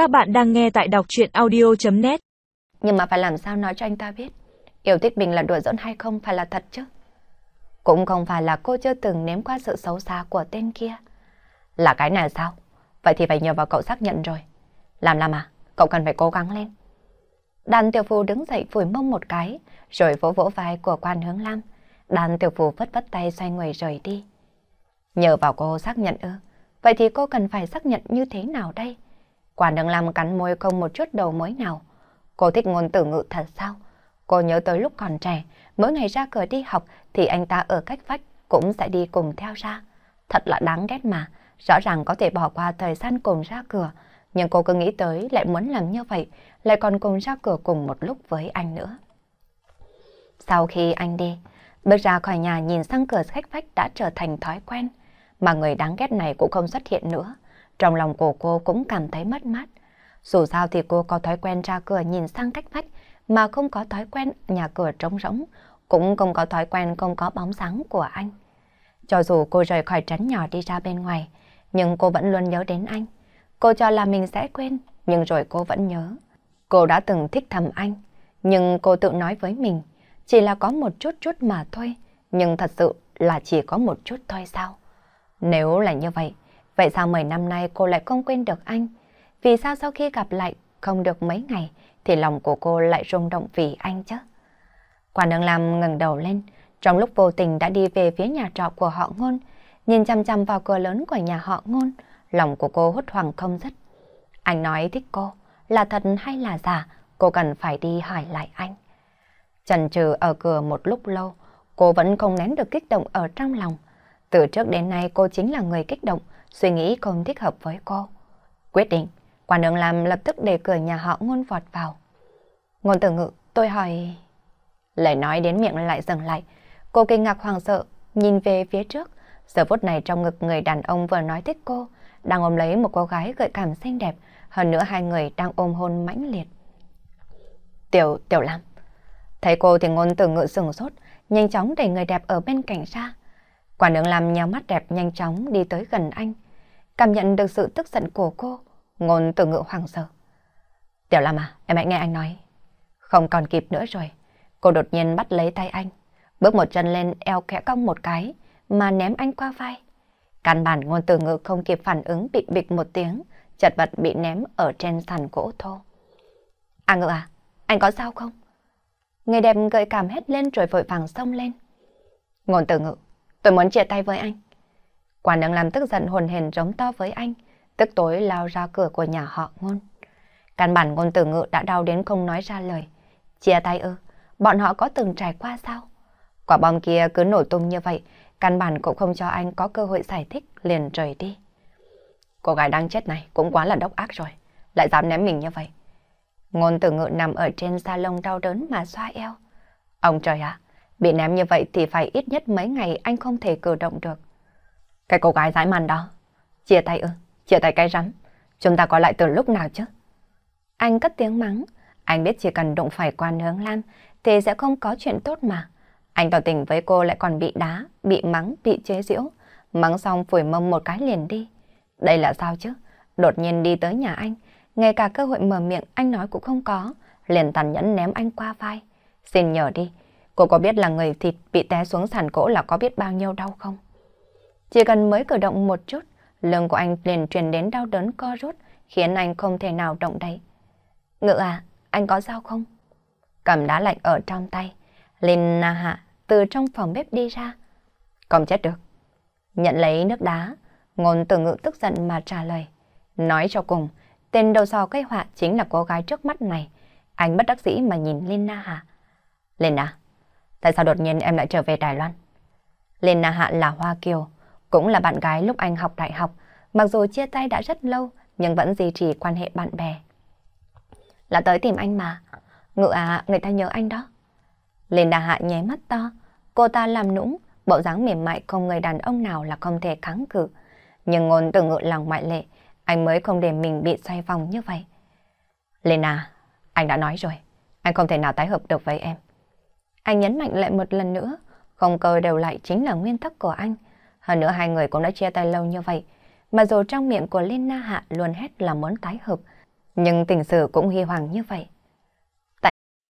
Các bạn đang nghe tại đọc chuyện audio.net Nhưng mà phải làm sao nói cho anh ta biết? Yêu thích mình là đùa giỡn hay không phải là thật chứ? Cũng không phải là cô chưa từng nếm qua sự xấu xa của tên kia. Là cái này sao? Vậy thì phải nhờ vào cậu xác nhận rồi. Làm làm à Cậu cần phải cố gắng lên. Đàn tiểu phù đứng dậy phủi mông một cái, Rồi vỗ vỗ vai của quan hướng lam. Đàn tiểu phù vất vất tay xoay người rời đi. Nhờ vào cô xác nhận ư? Vậy thì cô cần phải xác nhận như thế nào đây? Quả đừng làm cắn môi không một chút đầu mối nào. Cô thích ngôn tử ngữ thật sao? Cô nhớ tới lúc còn trẻ, mỗi ngày ra cửa đi học thì anh ta ở cách vách cũng sẽ đi cùng theo ra. Thật là đáng ghét mà, rõ ràng có thể bỏ qua thời gian cùng ra cửa, nhưng cô cứ nghĩ tới lại muốn làm như vậy, lại còn cùng ra cửa cùng một lúc với anh nữa. Sau khi anh đi, bước ra khỏi nhà nhìn sang cửa khách vách đã trở thành thói quen mà người đáng ghét này cũng không xuất hiện nữa. Trong lòng của cô cũng cảm thấy mất mát. Dù sao thì cô có thói quen ra cửa nhìn sang cách vách mà không có thói quen nhà cửa trống rỗng, cũng không có thói quen không có bóng dáng của anh. Cho dù cô rời khỏi trấn nhỏ đi ra bên ngoài, nhưng cô vẫn luôn nhớ đến anh. Cô cho là mình sẽ quên, nhưng rồi cô vẫn nhớ. Cô đã từng thích thầm anh, nhưng cô tự nói với mình, chỉ là có một chút chút mà thôi, nhưng thật sự là chỉ có một chút thôi sao? Nếu là như vậy, vậy sao 10 năm nay cô lại không quên được anh? Vì sao sau khi gặp lại không được mấy ngày thì lòng của cô lại rung động vì anh chứ? Quả nương làm ngẩng đầu lên, trong lúc vô tình đã đi về phía nhà trọ của họ ngôn, nhìn chăm chăm vào cửa lớn của nhà họ ngôn, lòng của cô hốt hoảng không dứt. Anh nói thích cô, là thật hay là giả, cô cần phải đi hỏi lại anh. Chần chừ ở cửa một lúc lâu, cô vẫn không nén được kích động ở trong lòng. Từ trước đến nay cô chính là người kích động, suy nghĩ không thích hợp với cô. Quyết định, quản đường làm lập tức để cửa nhà họ ngôn vọt vào. Ngôn tử ngự, tôi hỏi... Lời nói đến miệng lại dừng lại. Cô kinh ngạc hoàng sợ, nhìn về phía trước. Giờ phút này trong ngực người đàn ông vừa nói thích cô, đang ôm lấy một cô gái gợi cảm xinh đẹp. Hơn nữa hai người đang ôm hôn mãnh liệt. Tiểu, Tiểu Lam. Thấy cô thì ngôn tử ngự sừng sốt, nhanh chóng đẩy người đẹp ở bên cạnh ra. Quả đường làm nhéo mắt đẹp nhanh chóng đi tới gần anh. Cảm nhận được sự tức giận của cô, ngôn từ ngự hoàng sợ. Tiểu Lam à, em hãy nghe anh nói. Không còn kịp nữa rồi. Cô đột nhiên bắt lấy tay anh, bước một chân lên eo kẽ cong một cái, mà ném anh qua vai. Căn bản ngôn từ ngự không kịp phản ứng bị bịch một tiếng, chật vật bị ném ở trên sàn gỗ thô. À ngự à, anh có sao không? Người đẹp gợi cảm hết lên rồi vội vàng xông lên. Ngôn từ ngự, Tôi muốn chia tay với anh. Quả đang làm tức giận hồn hền giống to với anh, tức tối lao ra cửa của nhà họ ngôn. Căn bản ngôn tử ngự đã đau đến không nói ra lời. Chia tay ư, bọn họ có từng trải qua sao? Quả bom kia cứ nổ tung như vậy, căn bản cũng không cho anh có cơ hội giải thích, liền rời đi. Cô gái đang chết này cũng quá là độc ác rồi, lại dám ném mình như vậy. Ngôn tử ngự nằm ở trên salon đau đớn mà xoa eo. Ông trời ạ, Bị ném như vậy thì phải ít nhất mấy ngày anh không thể cử động được. Cái cô gái dãi màn đó. Chia tay ư, chia tay cái rắm. Chúng ta có lại từ lúc nào chứ? Anh cất tiếng mắng. Anh biết chỉ cần đụng phải quan hướng Lam thì sẽ không có chuyện tốt mà. Anh tỏ tình với cô lại còn bị đá, bị mắng, bị chế giễu. Mắng xong phủi mông một cái liền đi. Đây là sao chứ? Đột nhiên đi tới nhà anh. Ngay cả cơ hội mở miệng anh nói cũng không có. Liền tàn nhẫn ném anh qua vai. Xin nhờ đi, Cô có biết là người thịt bị té xuống sàn cỗ là có biết bao nhiêu đau không? Chỉ cần mới cử động một chút, lưng của anh liền truyền đến đau đớn co rút, khiến anh không thể nào động đậy. Ngự à, anh có sao không? Cầm đá lạnh ở trong tay, Linh Na à, Hạ từ trong phòng bếp đi ra. Không chết được. Nhận lấy nước đá, ngôn từ ngự tức giận mà trả lời. Nói cho cùng, tên đầu sò cây họa chính là cô gái trước mắt này. Anh bất đắc dĩ mà nhìn Linh Na Hạ. Linh Na, Tại sao đột nhiên em lại trở về Đài Loan? Linh Na Hạ là Hoa Kiều, cũng là bạn gái lúc anh học đại học. Mặc dù chia tay đã rất lâu, nhưng vẫn duy trì quan hệ bạn bè. Là tới tìm anh mà. Ngự à, người ta nhớ anh đó. Linda Hạ nháy mắt to. Cô ta làm nũng, bộ dáng mềm mại không người đàn ông nào là không thể kháng cự. Nhưng ngôn từ ngự là ngoại lệ, anh mới không để mình bị xoay vòng như vậy. Lena, anh đã nói rồi, anh không thể nào tái hợp được với em. Anh nhấn mạnh lại một lần nữa, không cơ đều lại chính là nguyên tắc của anh. Hơn nữa hai người cũng đã chia tay lâu như vậy, mà dù trong miệng của Linh Na Hạ luôn hét là muốn tái hợp, Nhưng tình sử cũng hy hoàng như vậy.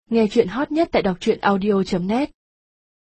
Nghe chuyện hot nhất tại đọc truyện audio.net